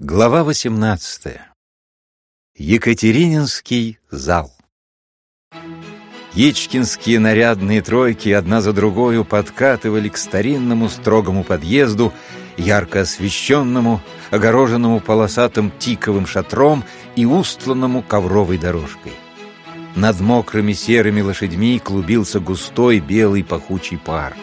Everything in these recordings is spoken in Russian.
Глава 18. Екатерининский зал. Ечкинские нарядные тройки одна за другою подкатывали к старинному строгому подъезду, ярко освещенному, огороженному полосатым тиковым шатром и устланному ковровой дорожкой. Над мокрыми серыми лошадьми клубился густой белый пахучий пар.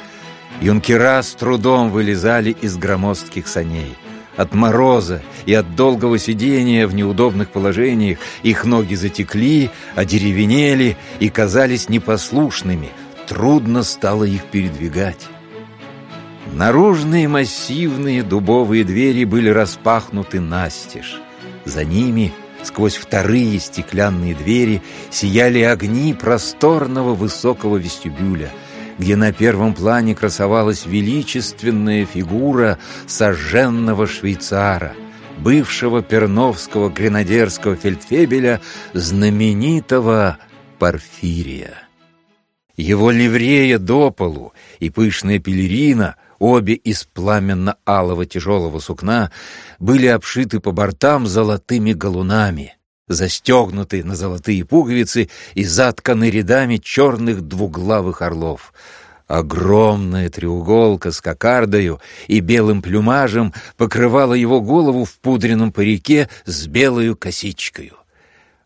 Юнкера с трудом вылезали из громоздких саней — от мороза и от долгого сидения в неудобных положениях их ноги затекли, одеревенели и казались непослушными. Трудно стало их передвигать. Наружные массивные дубовые двери были распахнуты настежь. За ними, сквозь вторые стеклянные двери, сияли огни просторного высокого вестибюля — где на первом плане красовалась величественная фигура сожженного швейцара, бывшего перновского гренадерского фельдфебеля, знаменитого Порфирия. Его ливрея до полу и пышная пелерина, обе из пламенно-алого тяжелого сукна, были обшиты по бортам золотыми галунами — застегнуты на золотые пуговицы и затканы рядами черных двуглавых орлов. Огромная треуголка с кокардою и белым плюмажем покрывала его голову в пудренном парике с белою косичкою.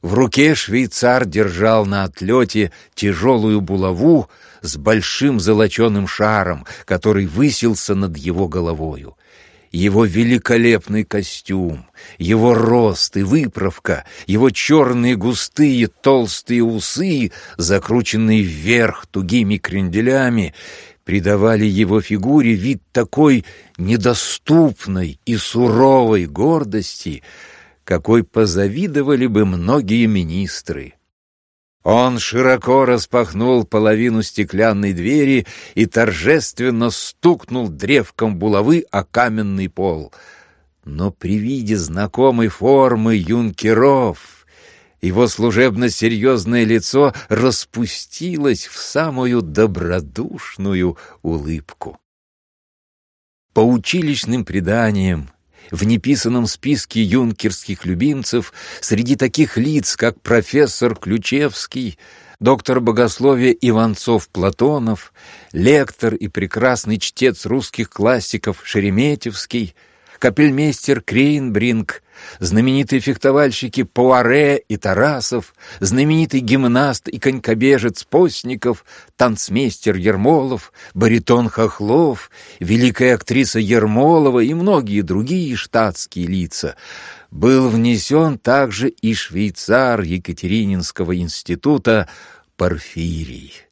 В руке швейцар держал на отлете тяжелую булаву с большим золоченым шаром, который высился над его головою его великолепный костюм, его рост и выправка, его черные густые толстые усы, закрученные вверх тугими кренделями, придавали его фигуре вид такой недоступной и суровой гордости, какой позавидовали бы многие министры. Он широко распахнул половину стеклянной двери и торжественно стукнул древком булавы о каменный пол. Но при виде знакомой формы юнкеров его служебно-серьезное лицо распустилось в самую добродушную улыбку. По училищным преданиям в неписанном списке юнкерских любимцев среди таких лиц, как профессор Ключевский, доктор богословия Иванцов-Платонов, лектор и прекрасный чтец русских классиков Шереметьевский, капельмейстер Крейнбринг, знаменитые фехтовальщики Пуаре и Тарасов, знаменитый гимнаст и конькобежец Постников, танцмейстер Ермолов, баритон Хохлов, великая актриса Ермолова и многие другие штатские лица, был внесен также и швейцар Екатерининского института Порфирий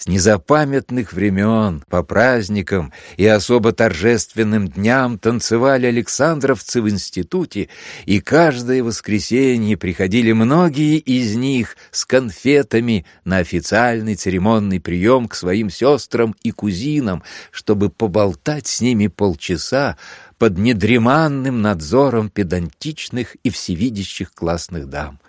с незапамятных времен по праздникам и особо торжественным дням танцевали александровцы в институте, и каждое воскресенье приходили многие из них с конфетами на официальный церемонный прием к своим сестрам и кузинам, чтобы поболтать с ними полчаса под недреманным надзором педантичных и всевидящих классных дам.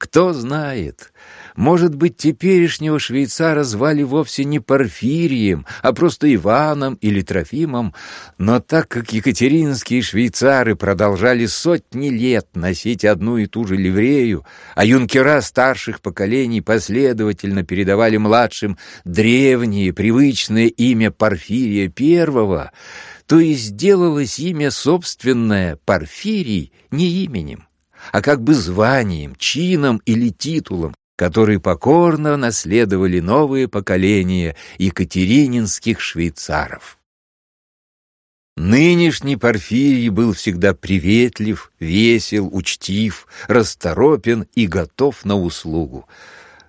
Кто знает, может быть, теперешнего швейцара звали вовсе не Порфирием, а просто Иваном или Трофимом, но так как екатеринские швейцары продолжали сотни лет носить одну и ту же ливрею, а юнкера старших поколений последовательно передавали младшим древнее, привычное имя Порфирия Первого, то и сделалось имя собственное Порфирий не именем а как бы званием, чином или титулом, который покорно наследовали новые поколения екатерининских швейцаров. Нынешний Порфирий был всегда приветлив, весел, учтив, расторопен и готов на услугу.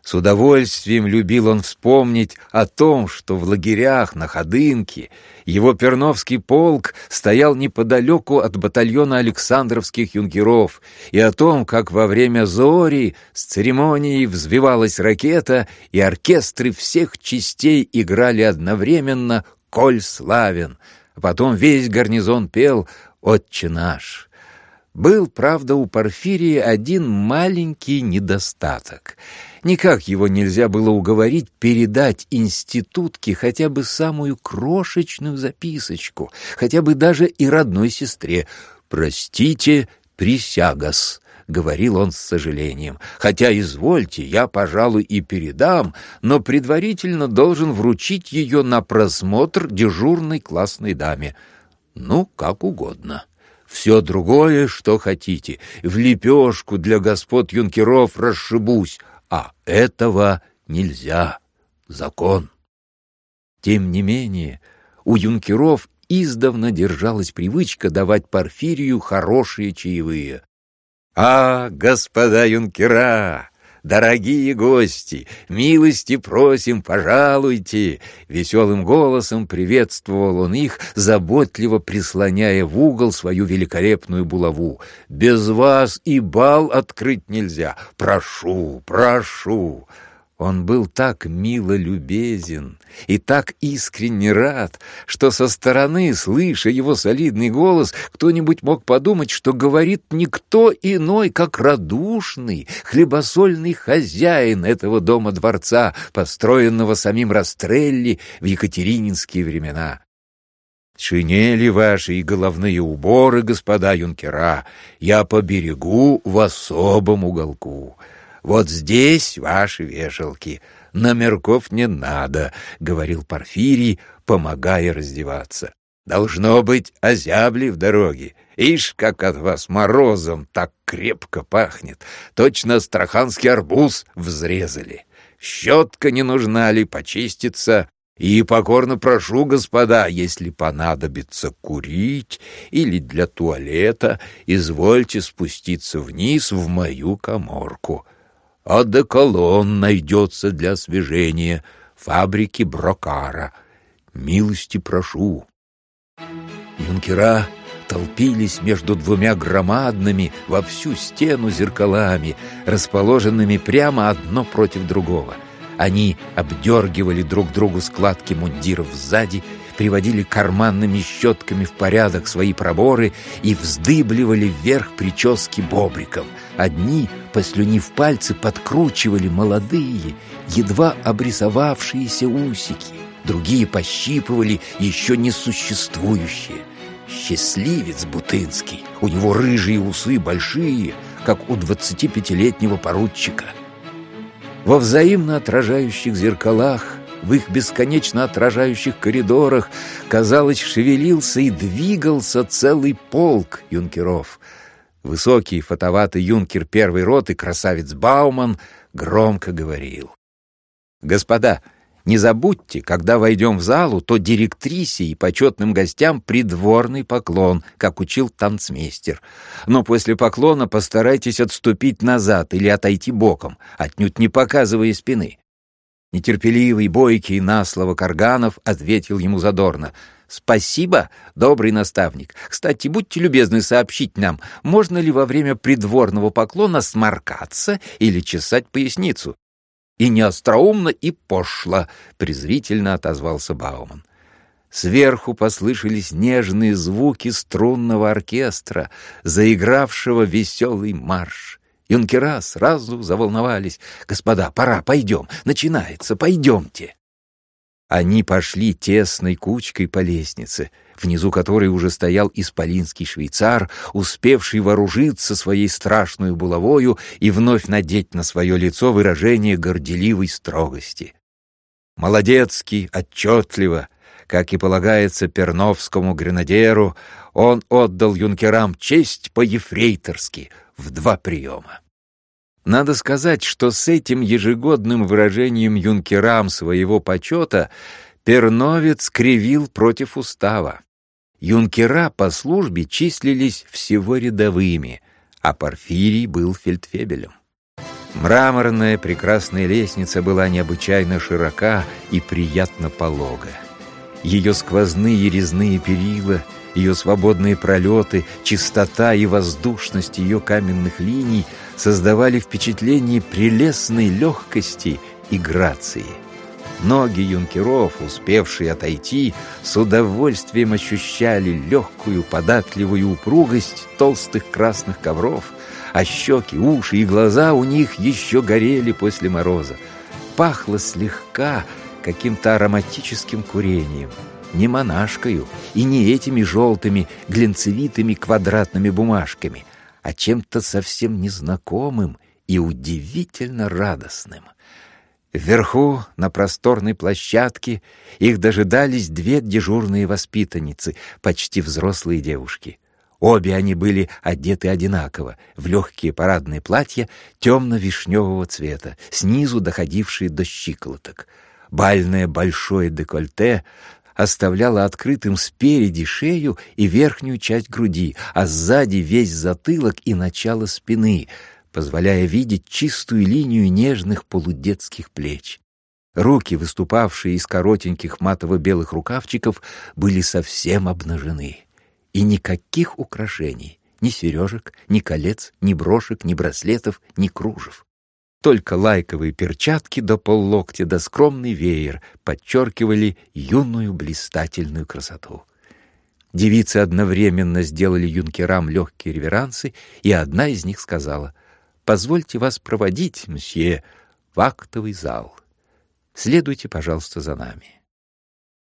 С удовольствием любил он вспомнить о том, что в лагерях на Ходынке его Перновский полк стоял неподалеку от батальона Александровских юнкеров, и о том, как во время зори с церемонией взвивалась ракета, и оркестры всех частей играли одновременно «Коль славен», а потом весь гарнизон пел «Отче наш». Был, правда, у Порфирия один маленький недостаток — Никак его нельзя было уговорить передать институтке хотя бы самую крошечную записочку, хотя бы даже и родной сестре. «Простите, «Присягас», — говорил он с сожалением. «Хотя, извольте, я, пожалуй, и передам, но предварительно должен вручить ее на просмотр дежурной классной даме. Ну, как угодно». Все другое, что хотите, в лепешку для господ юнкеров расшибусь, а этого нельзя. Закон. Тем не менее, у юнкеров издавна держалась привычка давать Порфирию хорошие чаевые. «А, господа юнкера, дорогие гости, милости просим, пожалуйте!» Веселым голосом приветствовал он их, заботливо прислоняя в угол свою великолепную булаву. «Без вас и бал открыть нельзя! Прошу, прошу!» Он был так мило любезен и так искренне рад, что со стороны, слыша его солидный голос, кто-нибудь мог подумать, что говорит никто иной, как радушный, хлебосольный хозяин этого дома-дворца, построенного самим Растрелли в екатерининские времена. Шинели ваши и головные уборы, господа юнкера, я поберегу в особом уголку. Вот здесь ваши вешалки. Номерков не надо, — говорил Порфирий, помогая раздеваться. Должно быть, озябли в дороге. Ишь, как от вас морозом так крепко пахнет. Точно астраханский арбуз взрезали. Щетка не нужна ли почиститься? И покорно прошу, господа, если понадобится курить или для туалета, извольте спуститься вниз в мою коморку а деколон найдется для освежения фабрики Брокара. Милости прошу. Юнкера толпились между двумя громадными во всю стену зеркалами, расположенными прямо одно против другого. Они обдергивали друг другу складки мундиров сзади приводили карманными щетками в порядок свои проборы и вздыбливали вверх прически бобриком. Одни, послюнив пальцы, подкручивали молодые, едва обрисовавшиеся усики. Другие пощипывали еще несуществующие. Счастливец Бутынский, у него рыжие усы большие, как у двадцати пятилетнего поручика. Во взаимно отражающих зеркалах в их бесконечно отражающих коридорах, казалось, шевелился и двигался целый полк юнкеров. Высокий фотоватый юнкер первой роты, красавец Бауман, громко говорил. «Господа, не забудьте, когда войдем в залу, то директрисе и почетным гостям придворный поклон, как учил танцмейстер. Но после поклона постарайтесь отступить назад или отойти боком, отнюдь не показывая спины. Нетерпеливый, бойкий на слово Карганов ответил ему задорно. «Спасибо, добрый наставник. Кстати, будьте любезны сообщить нам, можно ли во время придворного поклона сморкаться или чесать поясницу?» «И не остроумно, и пошло», — презрительно отозвался Бауман. Сверху послышались нежные звуки струнного оркестра, заигравшего веселый марш. Юнкера сразу заволновались. «Господа, пора, пойдем, начинается, пойдемте!» Они пошли тесной кучкой по лестнице, внизу которой уже стоял исполинский швейцар, успевший вооружиться своей страшной булавою и вновь надеть на свое лицо выражение горделивой строгости. Молодецкий, отчетливо, как и полагается перновскому гренадеру, он отдал юнкерам честь по-ефрейторски в два приема. Надо сказать, что с этим ежегодным выражением юнкерам своего почета Перновец кривил против устава. Юнкера по службе числились всего рядовыми, а Порфирий был фельдфебелем. Мраморная прекрасная лестница была необычайно широка и приятно полога. Ее сквозные резные перила — ее свободные пролеты, чистота и воздушность ее каменных линий создавали впечатление прелестной легкости и грации. Ноги юнкеров, успевшие отойти, с удовольствием ощущали легкую, податливую упругость толстых красных ковров, а щеки, уши и глаза у них еще горели после мороза. Пахло слегка каким-то ароматическим курением — не монашкою и не этими желтыми глинцевитыми квадратными бумажками, а чем-то совсем незнакомым и удивительно радостным. Вверху, на просторной площадке, их дожидались две дежурные воспитанницы, почти взрослые девушки. Обе они были одеты одинаково, в легкие парадные платья темно-вишневого цвета, снизу доходившие до щиколоток. Бальное большое декольте оставляло открытым спереди шею и верхнюю часть груди, а сзади весь затылок и начало спины, позволяя видеть чистую линию нежных полудетских плеч. Руки, выступавшие из коротеньких матово-белых рукавчиков, были совсем обнажены. И никаких украшений, ни сережек, ни колец, ни брошек, ни браслетов, ни кружев. Только лайковые перчатки до поллоктя да скромный веер подчеркивали юную блистательную красоту. Девицы одновременно сделали юнкерам легкие реверансы, и одна из них сказала, «Позвольте вас проводить, мсье, в актовый зал. Следуйте, пожалуйста, за нами».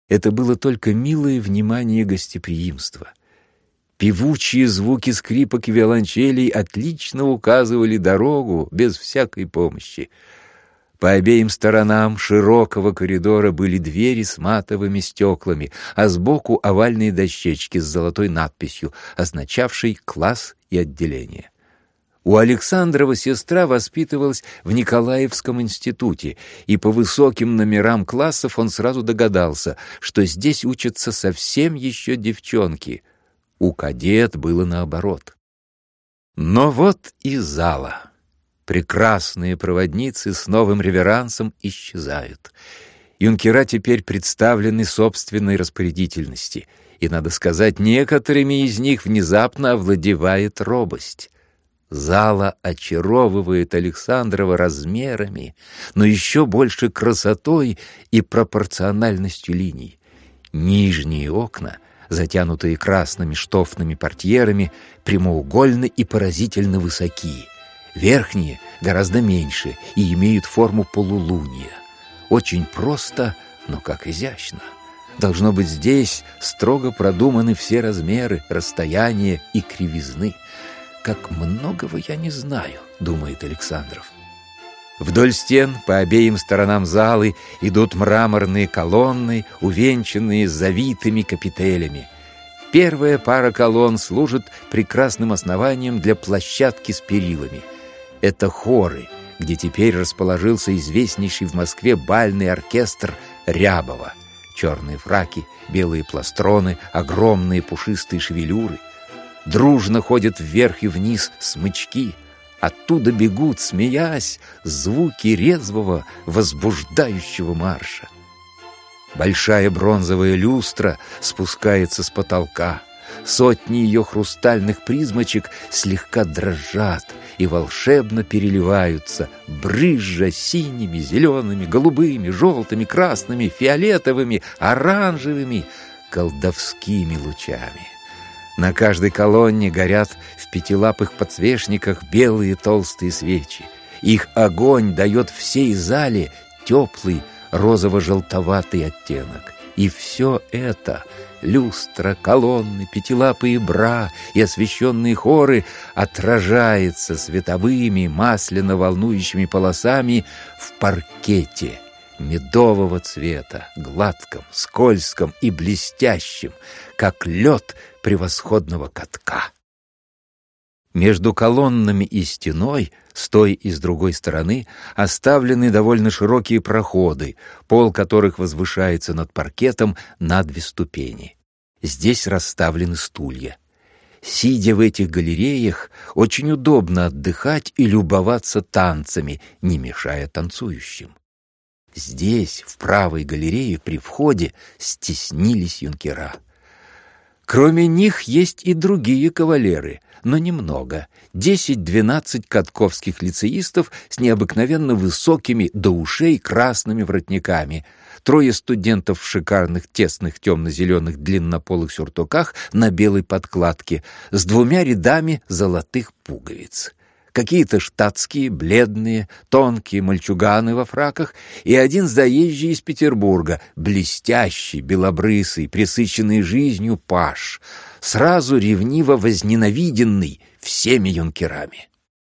Это было только милое внимание гостеприимства — Певучие звуки скрипок и виолончелей отлично указывали дорогу без всякой помощи. По обеим сторонам широкого коридора были двери с матовыми стеклами, а сбоку овальные дощечки с золотой надписью, означавшей класс и отделение. У Александрова сестра воспитывалась в Николаевском институте, и по высоким номерам классов он сразу догадался, что здесь учатся совсем еще девчонки — у кадет было наоборот. Но вот и зала. Прекрасные проводницы с новым реверансом исчезают. Юнкера теперь представлены собственной распорядительности, и, надо сказать, некоторыми из них внезапно овладевает робость. Зала очаровывает Александрова размерами, но еще больше красотой и пропорциональностью линий. Нижние окна — затянутые красными штофными портьерами, прямоугольны и поразительно высоки. Верхние гораздо меньше и имеют форму полулуния. Очень просто, но как изящно. Должно быть, здесь строго продуманы все размеры, расстояния и кривизны. «Как многого я не знаю», — думает Александров. Вдоль стен по обеим сторонам залы идут мраморные колонны, увенчанные завитыми капителями. Первая пара колонн служит прекрасным основанием для площадки с перилами. Это хоры, где теперь расположился известнейший в Москве бальный оркестр Рябова. Черные фраки, белые пластроны, огромные пушистые шевелюры. Дружно ходят вверх и вниз смычки — Оттуда бегут, смеясь, звуки резвого, возбуждающего марша. Большая бронзовая люстра спускается с потолка. Сотни ее хрустальных призмочек слегка дрожат и волшебно переливаются, брызжа синими, зелеными, голубыми, желтыми, красными, фиолетовыми, оранжевыми, колдовскими лучами. На каждой колонне горят в пятилапых подсвечниках белые толстые свечи. Их огонь дает всей зале теплый розово-желтоватый оттенок. И все это — люстра, колонны, пятилапые бра и освещенные хоры — отражается световыми масляно-волнующими полосами в паркете — медового цвета, гладком, скользком и блестящим, как лед превосходного катка. Между колоннами и стеной, с той и с другой стороны, оставлены довольно широкие проходы, пол которых возвышается над паркетом на две ступени. Здесь расставлены стулья. Сидя в этих галереях, очень удобно отдыхать и любоваться танцами, не мешая танцующим. Здесь, в правой галерее, при входе, стеснились юнкера. Кроме них есть и другие кавалеры, но немного. Десять-двенадцать катковских лицеистов с необыкновенно высокими до ушей красными воротниками, трое студентов в шикарных тесных темно-зеленых длиннополых сюртуках на белой подкладке с двумя рядами золотых пуговиц какие-то штатские, бледные, тонкие мальчуганы во фраках и один заезжий из Петербурга, блестящий, белобрысый, пресыщенный жизнью паш, сразу ревниво возненавиденный всеми юнкерами.